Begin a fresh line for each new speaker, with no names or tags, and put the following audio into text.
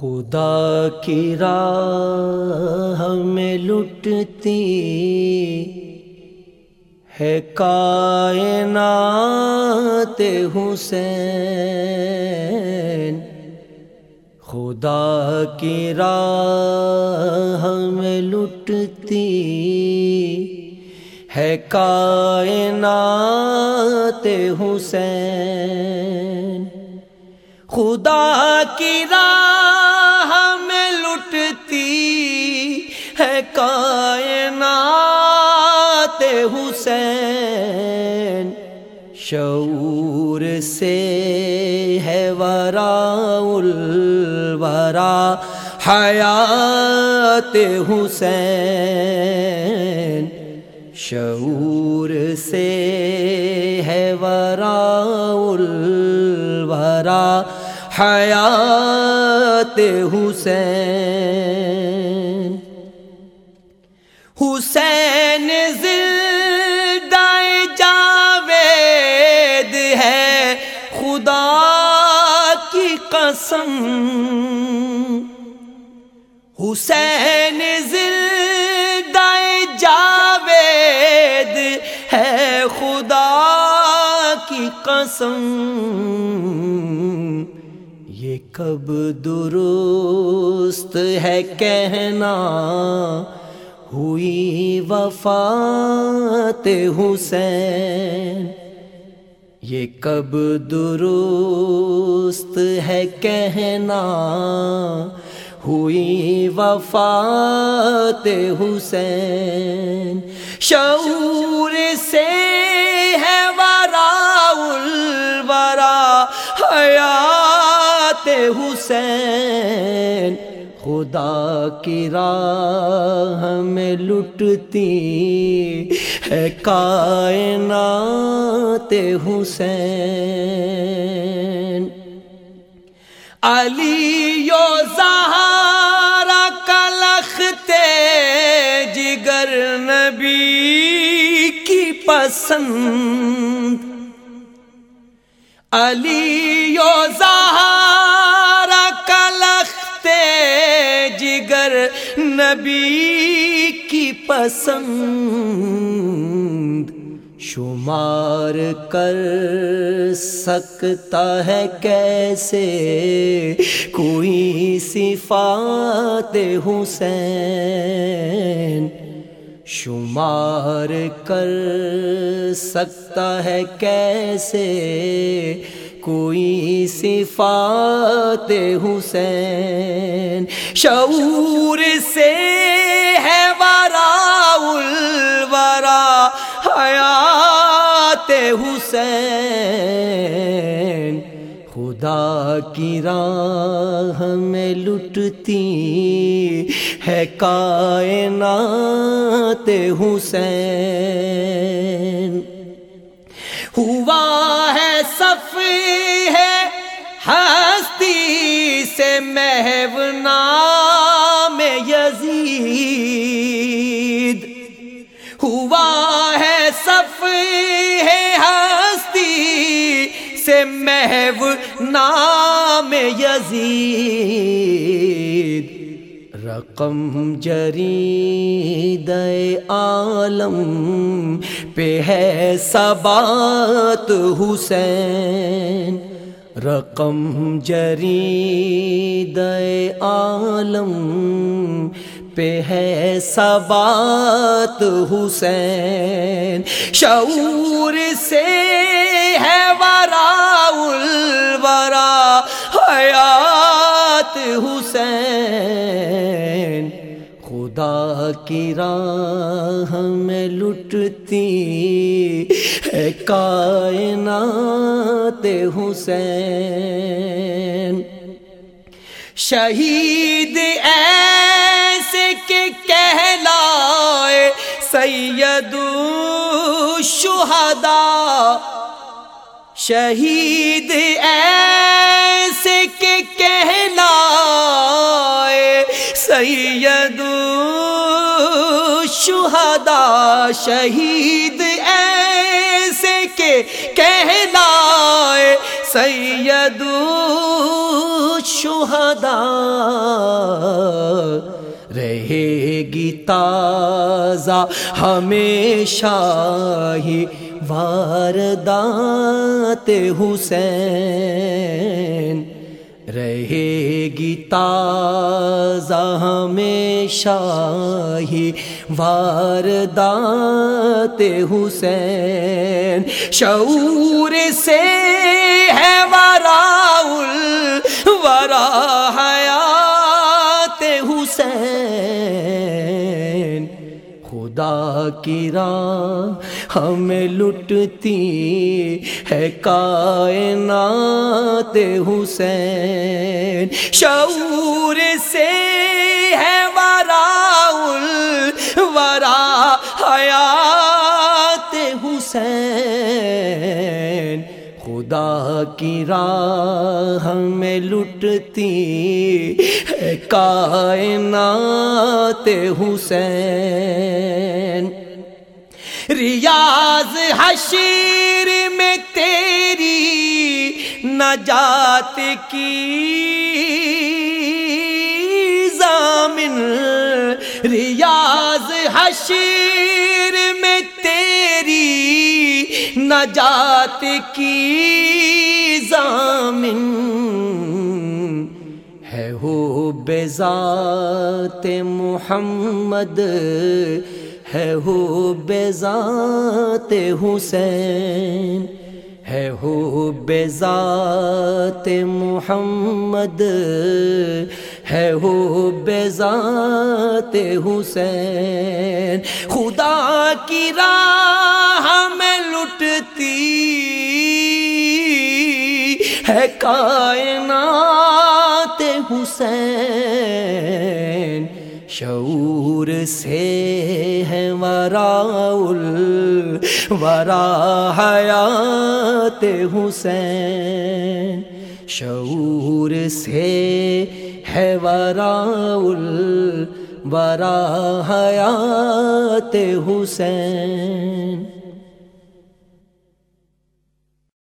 خدا کی راہ میں لٹتی ہے کائنات حسین۔ خدا کی راہ میں لٹتی ہے کائنات حسین۔ خدا کی راہ کائنات حسین شعور سے ہے ورا الورا حیات حسین شعور سے ہے ورا الورا حیات حسین قسم۔ حسین زندہ جاوید ہے خدا کی قسم۔ یہ کب درست ہے کہنا۔ ہوئی وفات حسین۔ یہ کب درست ہے کہنا؟ ہوئی وفات حسین، شعور سے ہے ورا الورا، حیات حسین۔ خدا کی راہ میں لٹتی ہے کائنات حسین۔ علی یو زہارا کلختے جگر نبی کی پسند۔ علی یو زہارا نبی کی پسند شمار کر سکتا ہے کیسے؟ کوئی صفات حسین شمار کر سکتا ہے کیسے؟ کوئی صفات حسین شعور سے ہے ورا الورا حیات حسین خدا کی راہ میں لٹتی ہے کائنات حسین ہوا ہے صف ہے، ہستی سے محو نام یزید۔ ہوا ہے صف ہے، ہستی سے محو نام یزید۔ رقم جرید عالم پہ ہے سبات حسین رقم جرید عالم پہ ہے سبات حسین شعور سے ہے خدا کی راہ میں لٹتی ہے کائنات حسین۔ شہید ایسے کے کہلائے سید الشہداء شہید ایسے کے کہلائے سید الشہداء شہید ایسے کے کہلائے سید شہدا رہے گی تازہ ہمیشہ ہی واردات حسین رہے گی تازہ ہمیشہ ہی واردات حسین شعور سے ہے وراؤل ورا خدا کی راہ ہمیں لٹتی ہے کائنات حسین۔ شعور سے ہے وراؤل ورا حیات حسین۔ خدا کی راہ میں لٹتی ہے کائنات حسین۔ ریاض حشیر میں تیری نجات کی زامن ریاض حشیر میں تیری نجات کی زامن ہو بے ذات محمد، ہے ہو بے ذات حسین، ہے ہو بے ذات محمد، ہے ہو ذات حسین۔ خدا کی راہ میں لٹتی ہے کائنات حسین شعور سے ہے وراؤل ورا حیات حسین شعور سے ہے وراؤل ورا حیات حسین